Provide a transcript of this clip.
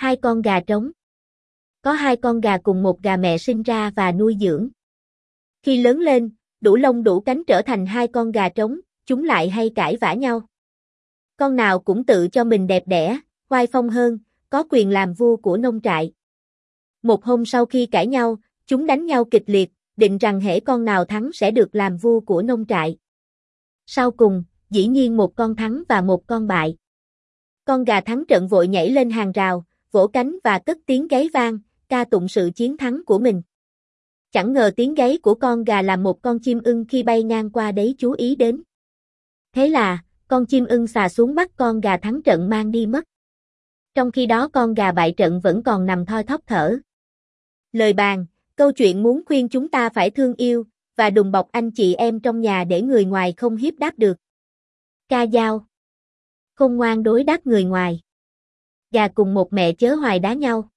hai con gà trống. Có hai con gà cùng một gà mẹ sinh ra và nuôi dưỡng. Khi lớn lên, đủ lông đủ cánh trở thành hai con gà trống, chúng lại hay cãi vã nhau. Con nào cũng tự cho mình đẹp đẽ, oai phong hơn, có quyền làm vua của nông trại. Một hôm sau khi cãi nhau, chúng đánh nhau kịch liệt, định rằng hễ con nào thắng sẽ được làm vua của nông trại. Sau cùng, dĩ nhiên một con thắng và một con bại. Con gà thắng trận vội nhảy lên hàng rào, vỗ cánh và cất tiếng gáy vang, ca tụng sự chiến thắng của mình. Chẳng ngờ tiếng gáy của con gà làm một con chim ưng khi bay ngang qua đấy chú ý đến. Thế là, con chim ưng xà xuống bắt con gà thắng trận mang đi mất. Trong khi đó con gà bại trận vẫn còn nằm thoi thóp thở. Lời bàn, câu chuyện muốn khuyên chúng ta phải thương yêu, và đùm bọc anh chị em trong nhà để người ngoài không hiếp đáp được. Ca dao Không ngoan đối đáp người ngoài. Gà cùng một mẹ chớ hoài đá nhau.